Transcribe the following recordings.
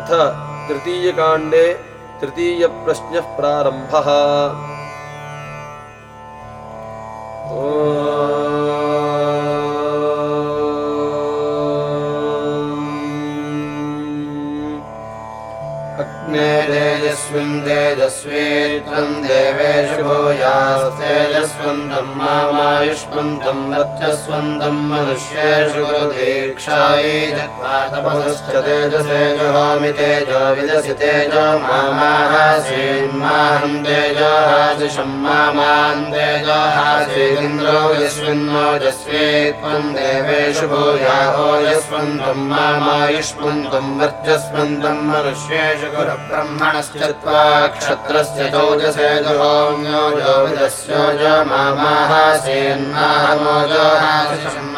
अथ तृतीयकाण्डे तृतीयप्रश्नः प्रारम्भः। तेजस्विन् तेजस्वी त्वम् देवेषु भूयास्तेजस्वन्तम् मामायुष्मन्तम् रत्यस्वन्तम् मनुष्येषु दीक्षायै तपसश्च तेजसे जुहामि तेजो विदसि तेजो मामाहासीन्माहम् तेजो हासिषम् मामान् तेजो हासीन्द्रो यस्मिन्नोजस्वी त्वम् देवेषु भूयाहो यस्वन्तम् मामायुष्मन्तम् वर्चस्वन्तम् मनुष्येषु गुरु ब्रह्मणस्य त्वा क्षत्रस्य चौजसे जुहोम्यो जो विदस्यो जो मामाहासीन्माहमोजो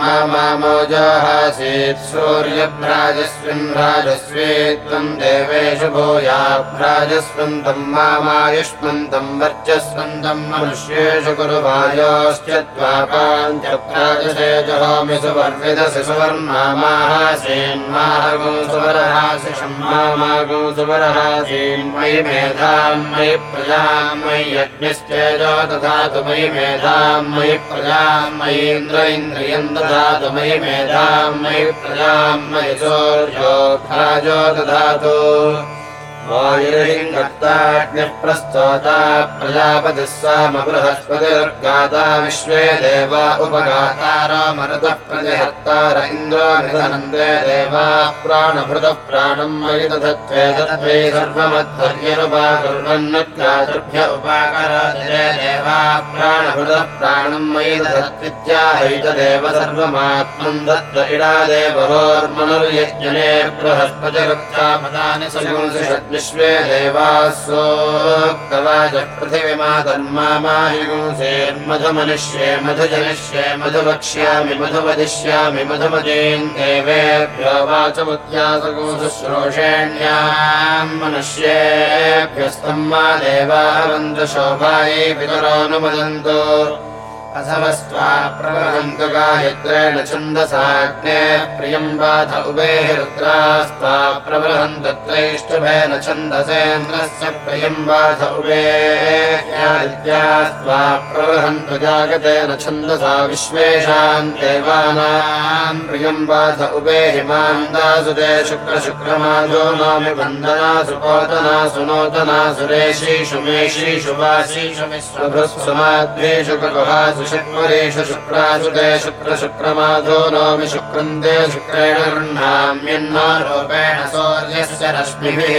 मामामोजो हासीत् सूर्यभ्राजस्विन् राजस्वी त्वम् देवेषु भूयाभ्राजस्वन्तम् मामायुष्मन्तम् वर्चस्वन्तम् मनुष्येषु कुरु वायोश्च त्वापाञ्चप्राजसे जुहोमि सुवर्विदसि सुवर्मामाहासीन्माहगो सुवरहासि शम्मामागो सुवरहासीन्मयि मेधाम् मयि प्रजाम् मयि यज्ञश्चेजो दधातु मयि मेधाम् मयि प्रजाम् मयीन्द्र इन्द्रियम् दधातु मयि मेधाम् मयि प्रजाम् मयि राजो दधातु प्रस्तोता प्रजापतिः साम बृहस्पतिर्गाता विश्वे देवा देवा प्राणभृतः प्राणम् मयि दधत्वे तत्त्वे सर्वमध्वर्यनुपाकुर्वन्नत्यातृभ्य उपाकरादिरे देवा प्राणभृतः प्राणम् मयि दधत्विद्याहैतदेव सर्वमात्मम् दत्त इडा देवहोर्मनुर्यज्ञने बृहस्पतिरुक्तापदानि सयुंसि विश्वे देवासोक्तवाचः पृथिविमातन्माहिगुंसेर्मधुमनुष्ये मधुजनिष्ये मधुवक्ष्यामि मधुवदिष्यामि मधुमतीम् देवेभ्यो वाचमुद्यासगुंशुश्रूषेण्याम् मनुष्येभ्यस्तम् मा देवावन्तु शोभायै पितरोऽनुमदन्तु अथवस्त्वा प्रवहन्तु गायत्रेण छन्दसाग्ने प्रियम् बाध उभेः रुद्रास्त्वा प्रवहन्तु त्रैष्टुभेन छन्दसेन्द्रस्य प्रियम् बाध उभेत्वा प्रवहन्तु जागतेन छन्दसा विश्वेषाम् देवानाम् प्रियम् बाध उभे हिमान्दासुते शुक्रशुक्रमाधो नामि पोतनासु नूतनासु रेशीषु मेषीषु वाशीषु विश्वभृत्सुमाद्वेषु ककुहासु शुक्वरेषु शुक्रासु ते शुक्रशुक्रमाधो नोमि शुक्रन्दे शुक्रेण गृह्णाम्यन्नारूपेण सौर्यस्य रश्मिभिः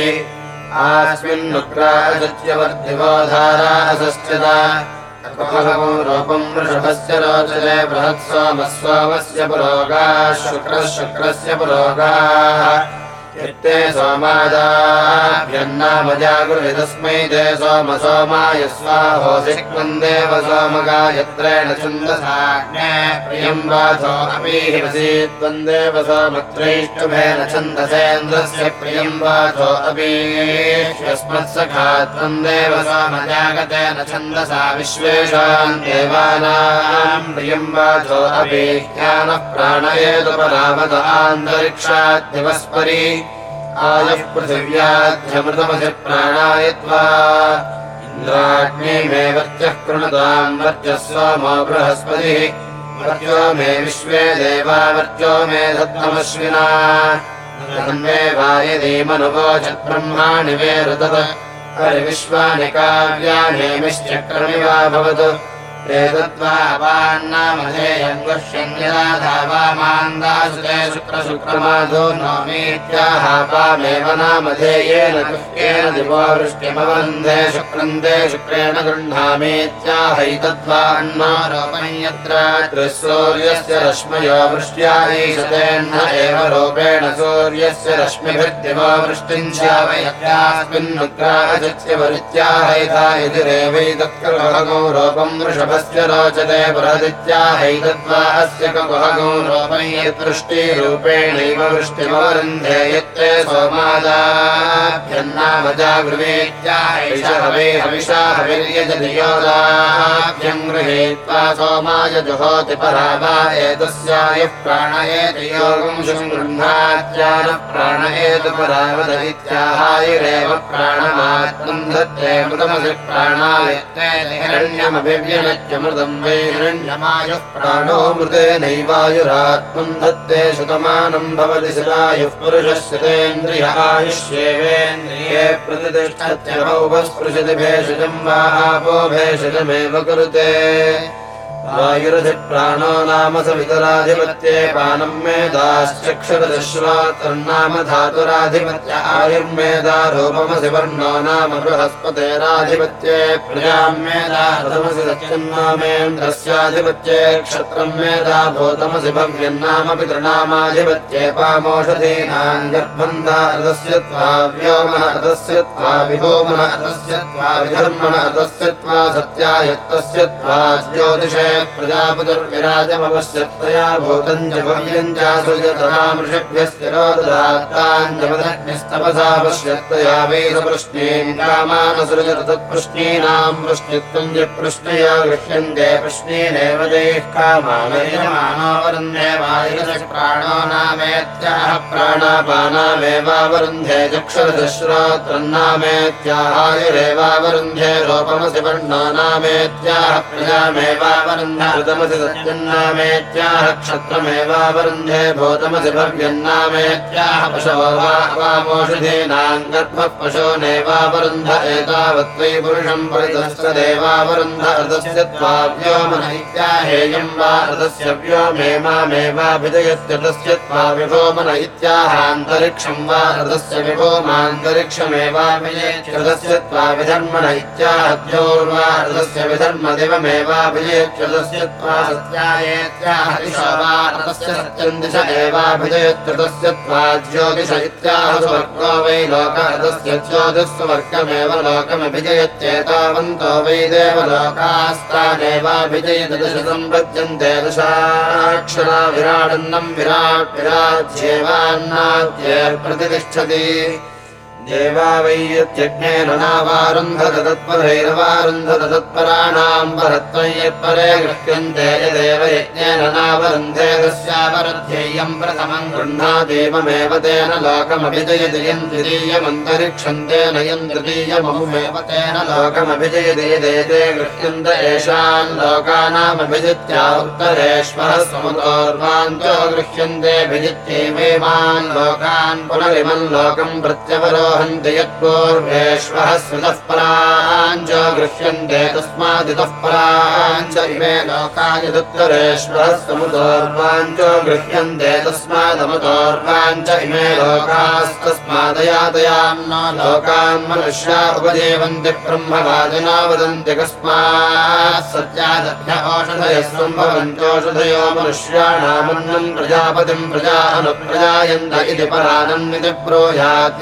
रूपम् वृषभस्य रोचते बृहत्सोमस्वामस्य पुरोगाः शुक्रः शुक्रस्य पुरोगाः यत्ते सोमादाभ्यन्नामजागुरुतस्मै ते सोम सोमाय स्वाहोसिक्वम् देव सोमगायत्रेण छन्दसाग्ने प्रियम् वाथो अपीहिमसि त्वम् देव सोमत्रैष्टुभेन छन्दसेन्द्रस्य प्रियम् वाथो अपीष्यस्मत्सखा त्वम् देव सोमजागतेन छन्दसा विश्वेषाम् देवानाम् प्रियम् वाथो अपीह्यानः प्राणयेतुपरावत आन्तरिक्षाद्दिवस्परि आयः पृथिव्याध्यमृतमसि प्राणाय त्वा। इन्द्राग्ने मे वर्चः कृणुताम् वर्चः सोमो बृहस्पतिः। वर्चो मे विश्वे देवा वर्चो मे धत्तमश्विना मे वायदीमनुवोचत् ब्रह्माणि वेरुतत्। परिविश्वानि काव्यानेमिश्चक्रमि वा भवतु नोमीत्याहापामेव नामधेयेन गुह्येन दिवो शुक्रन्दे शुक्रेण गृह्णामीत्याहैतद्वा अन्नारोपं रश्मयो वृष्ट्या ईशतेऽह्न एव रूपेण सूर्यस्य रश्मिभिर्दिवो वृष्टिम् स्यावयत्यास्मिन्नुग्राहजस्य वरित्याहैता यतिरेवैतत्कृभगो रूपम् वृषभ अस्य रोचते बृहदित्याहैतत्वा अस्य कुहगो रूपं वृष्टिमवरुन्धे यत्ते सोमादाभ्यन्नामजागृवेत्याहैष हवे हविषा हविर्यजधियोदाभ्यम् गृहीत्वा सोमाय जुहोति परा वा एतस्यायुः प्राणयेति योगं शुगृह्णात्यानः प्राणयेतु परावद इत्याहायुरेव प्राणमात्मम् धत्ते मृतमसि प्राणायत्ते हिरण्यमभिव्यनत् हिरण्यमभिव्यनत्यमृतम् वै हिरण्यमायुः प्राणो मृतेनैवायुरात्मम् दत्ते सुतमानम् भवति शिलायुः पुरुषस्यतेन्द्रिय आयुष्येवेन्द्रिये प्रतिष्ठत्यभौपस्पृशति भेषजम् वा आपो भेषजमेव कुरुते वायुरधिप्राणो नाम सवितराधिपत्ये पानम् मेधाश्चक्षुरश्रोत्रन्नाम धातुराधिपत्य आयुर्मेधा रूपमसि वर्णो नाम बृहस्पतेराधिपत्ये प्रजाम् मेधा रथमसि सत्यन्नामेन्द्रस्याधिपत्ये क्षत्रम् मेधा भूतमसि भव्यन्नाम पितृनामाधिपत्ये पामोषधीनाम् गर्भन्धा रथस्य त्वा व्योमन रथस्य त्वा विधर्मण रथस्य त्वा सत्यायत्तस्य त्वा ज्योतिषे प्रजापतिर्विराजमपश्यत्तया भूतम् च भव्यम् चासुजतरामृषभ्यस्तिरो ददात्ताञ्जपदग्निस्तपसा पश्यत्तया वेदप्रश्नेन् गृह्यन्ते देः नामेत्याह प्राणापानामेवावरुन्धे रूपमसि नामेत्याह प्रजामेवावरुन्धे ऋतमसि सत्यन्नामेत्याह क्षत्रमेवावरुन्धे भूतमसि भव्यन्नामेत्याह पशो वा वामोषधीनाम् गर्भः पशोनेवावरुन्ध एतावत्त्वै पुरुषम् परितस्तदेवावरुन्ध ऋतस्य त्वा व्योमन इत्याहेयम् वा ऋतस्य व्योमेमामेवाभिजयत्यतस्य त्वा विभोमन इत्याहान्तरिक्षम् वा ऋतस्य विभोमान्तरिक्षमेवाभिजयत्यतस्य त्वा विधर्मण इत्याह द्योर्वा त्वा सत्यायेत्याह दिशो वा ऋतस्य सत्यम् दिश एवाभिजयत्यतस्य त्वा ज्योतिष इत्याह स्वर्गो वै लोक ऋतस्य ज्योतिस्वर्गमेव लोकमभिजयत्येतावन्तो वै देवलोकास्तानेवाभिजयत दश सम्पद्यन्ते दशाक्षरा विराडन्नम् विराट् विराज्येवान्नाद्ये प्रतिष्ठति देवा वै यत्यज्ञेन नावारुन्धत तत्परैरवारुन्धत तत्पराणाम् परत्वम् यत्परे गृह्यन्ते यदेव यज्ञेन नावरुन्धे तस्यावरुध्येयम् प्रथमम् गृह्णादेवमेव तेन लोकमभिजयति यम् द्वितीयमन्तरिक्षम् तेन यम् तृतीयममुमेव तेन लोकमभिजयति यदेते गृह्यन्त येषाम् लोकानामभिजित्या उत्तरेश्वरः समुदोर्वाञ्चो गृह्यन्ते भिजित्येवेमान् लोकान् पुनरिमम् लोकम् प्रत्यवरो हन्ति यत्पूर्वेष्वः स्मृतः पराञ्च गृह्यन्ते तस्मादितः पराञ्च इमे लोकायदुत्तरेष्वः समुदोर्वाञ्च गृह्यन्ते तस्मादमुदोर्वाञ्च इमे लोकास्तस्मादयादयान्न लोकान् मनुष्या उपजीवन्ति ब्रह्मवादिना वदन्ति कस्मात् सत्यादभ्य औषधयः सम्भवन्त्योषधयो मनुष्याणामन्नम् प्रजापतिम् प्रजा अनुप्रजायन्त इति परानन्निति ब्रूयात्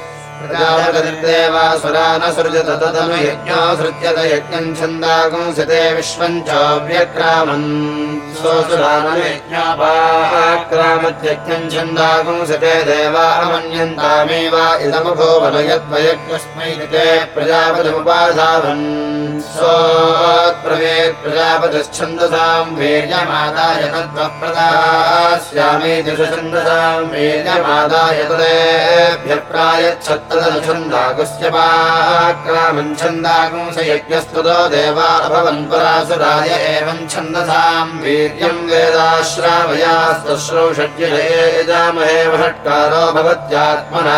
प्रजापतिर्देवासुरा न सृजत तदनु यज्ञो सृज्यत यज्ञम् छन्दागुंसते विश्वम् चोऽव्यक्रामन् सोऽसुरानयज्ञापाक्रामत्यज्ञम् छन्दागुंसते देवा अमन्यन्तामेव इदमभूवन यद्वयज्ञस्मै ते प्रजापतिमुपाधावन्। सोऽत्प्रवेत् प्रजापतिश्छन्दसाम् वीर्यमादाय तद्वः प्रदास्यामीति सुछन्दसाम् वीर्यमादाय तदेभ्यः प्रायच्छत्तदनुछन्दागुस्य पाक्रामम् छन्दागुंस यज्ञस्तुतो देवा अभवन् परासुराय एवम् छन्दसाम् वीर्यम् वेदाश्रावयास्तश्रौषड्यजामहे वषट्कारो भवत्यात्मना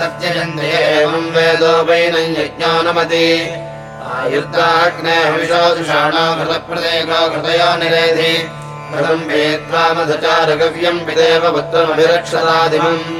तत्यजन्ते एवं वेदो वैनं यज्ञो नमति आयुर्दाग्ने हविषोदुषाणो घृतप्रदेको घृतयो निरेधि। घृतम् वेद्वामधचारगव्यम् पिदेव पुत्रमभिरक्षतादिमम्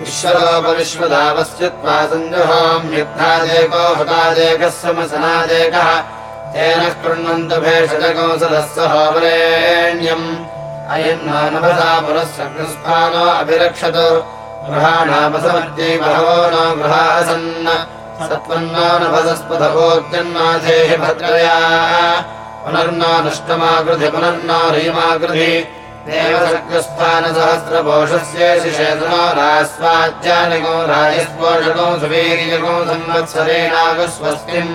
विश्वलोपविश्वदावस्यत्वा सञ्जुहोम्युद्धादेको हतादेकः समसनादेकः तेन पुरः सकृस्फानो अभिरक्षतु। गृहाणामसमर्त्यै बहवो नो गृहासन्न। सत्त्वन्नो नभसस्पथभोजन्नाथेः भद्रया। पुनर्नो पुनर्नो ह्रीमाकृधि देवसग्रस्थानसहस्रपोषस्य शिशेतनो रास्वाज्यानिको राजस्पोषको सुवीर्यको संवत्सरेणागस्वस्तिम्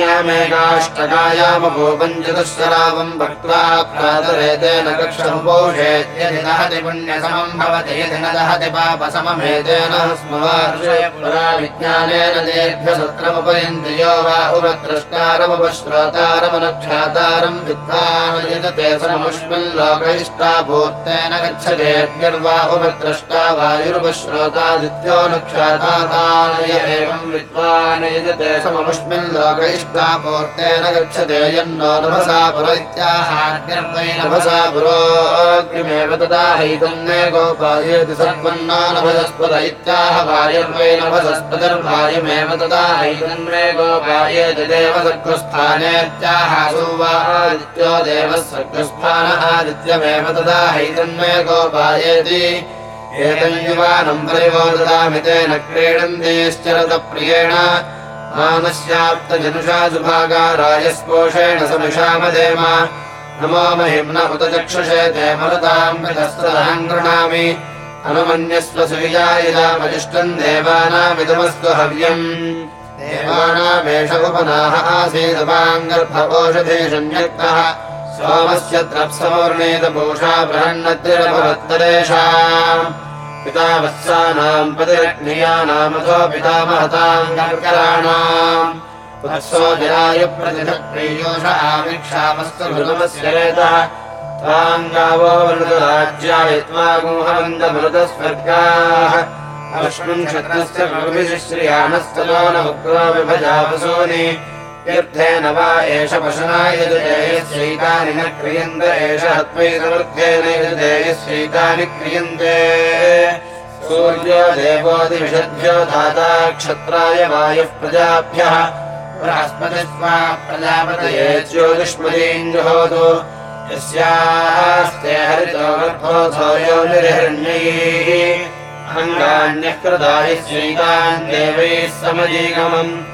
्यामेकाष्टकायामभूपञ्चतुःशरावम् भक्त्वा प्रातरेतेन कक्षमुपोषेत्यधिदहति पुण्यसमम् भवति यदि न दहति पापसममेतेन स्मवार्षयपुराविज्ञानेन दीर्घसत्रमुपयन्ति यो वा विद्वानयजते सममुष्मिन् लोकैष्टाभूतेन गच्छतेऽग्निर्वा उपद्रष्टा वायुरुपश्रोतादित्योऽनुख्याताय एवम् विद्वान् यजते सममुष्मिन् लोकैष्टापूर्तेन गच्छते यन्नो नभसा पुर इत्याहाग्निर्वै नभसा पुरोऽग्निमेव तदा हैतन्ने गोपायेति सर्वन्नो नभसस्पद इत्याह वायुर्वै नभसस्पतिर्वायुमेव तदा हैतन्मे गोपायेति देवसग्रस्थानेत्याह सुवा आदित्यो देवः सग्रस्थान आदित्यमेव तदा हैतन्मे गोपायेति एतम् युवानम् परिवोददामि तेन क्रीडन्तीश्चरतप्रियेण मानस्याप्तजनुषा सुभागारायस्पोषेण समिषामदेम। नमो महिम्न उत चक्षुषे ते पितस्तदहम् गृणामि अनुमन्यस्व सुविजायिदामजिष्टम् देवानामिदमस्तु हव्यम्। देवानामेष उपनाः आसीदपाङ्गर्भोषधीषण्यक्तः सोमस्य द्रप्समौर्णेतपूषा बृहन्नद्यरभवत्तरेषाम् पिता वत्सानाम् पतिरग्नियानामथो पितामहताम् कर्कराणाम्। वत्सो जराय प्रतिधप्रियोष आमिक्षामस्तु मृतमस्य रेतः त्वाम् गावो वृतराज्याय क्षत्रस्य कविशिश्रियानस्तलो न उग्रो विभजापसूनि तीर्थेन वा एष पशुना यजुदेयस्यैतानि न क्रियन्त एष हत्वै समर्थेन यजुदेयस्यैतानि क्रियन्ते। सूर्यो धाता क्षत्राय वायुः प्रजाभ्यः बृहस्पतिस्वा प्रजापतये ज्योतिष्मदीञ्जुहोतु यस्यास्ते हरितो अङ्गान्यः कृतायस्यैतान् देवैः समजीगमम्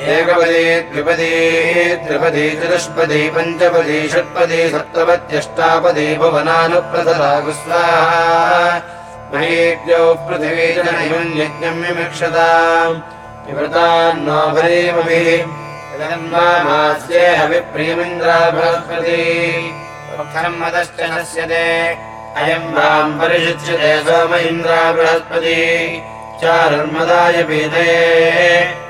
एकपदी द्विपदी त्रिपदी चतुष्पदी पञ्चपदी षट्पदी जनयम् यज्ञम् विमिक्षताम्। विवृतान्नो भरीमभिः मास्ये हविप्रियमिन्द्रा बृहस्पति मुखम् मदश्च नश्यते। अयम् माम् परिषिच्यते सोम इन्द्रा बृहस्पति चारुर्मदाय पीतये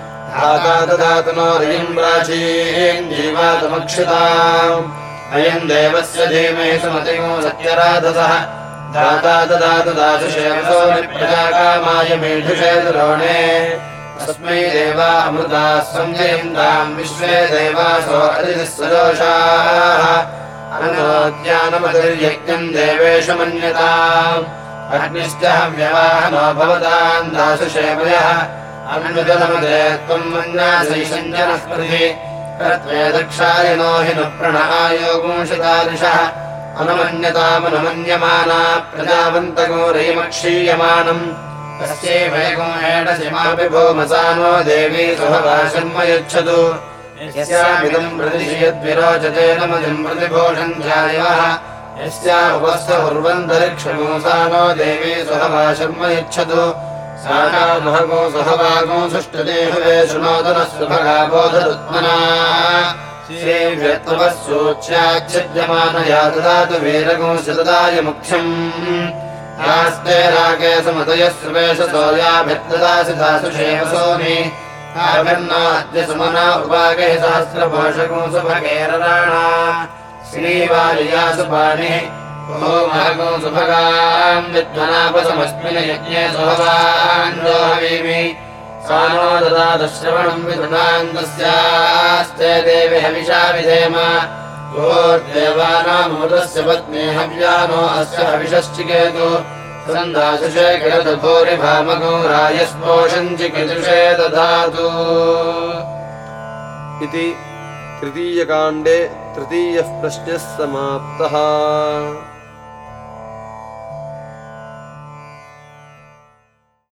धाता नो जीवातमक्षिताम्। अयम् देवस्य धीमहि सुमतिमो सत्यराधसः। दाता ददातु दाशुषेवसो प्रजाकामाय मेढुषे द्रोणे तस्मै देवा अमृता सञ्जयन्ताम् विश्वे देवासो अतिथिः सदोषाः अनोद्यानमतिर्यज्ञम् देवेषु मन्यताम्। अग्निश्च व्यवाहनो भवताम् दाशुषेमयः अनुजनमदे त्वम् मन्यासै सञ्जनः कृति दक्षायनो हि न प्रणायोगुंशतादृशः अनुमन्यतामनुमन्यमाना प्रजावन्तगो रैमक्षीयमाणम् तस्यैवैगुणेडसिमापि भूमसानो देवी यस्या सुभवाशन्म यच्छतु साकामहगो सहवागो सुष्टुदेहवे शृणोदनः सुभगा बोधरुत्मना श्रीव्यत्वः सूच्याच्छिद्यमानया ददातु वीरगो शतदाय मुख्यम्। यास्ते रागे समतयः सुवेशसोयाभिर्ददासि दासुषेवसोनि आभिर्नाद्य सुमना उपागैः सहस्रपोषगो सुभगेरराणा। श्रीवालियासु सुभगाम् विद्वनापसमस्मिन् यज्ञे सुभगान् दोहवीमि। सानो ददातश्रवणम् विदृणान्तस्यास्ते देवि हविषा विधेम। गोर्देवानामूतस्य पत्नी हव्यानो अस्य हविषश्चिकेतु। सन्दाशुषे किरतभूरि भामगो रायस्पोषम् चिकितुषे दधातु। इति तृतीयकाण्डे तृतीयः प्रश्नः समाप्तः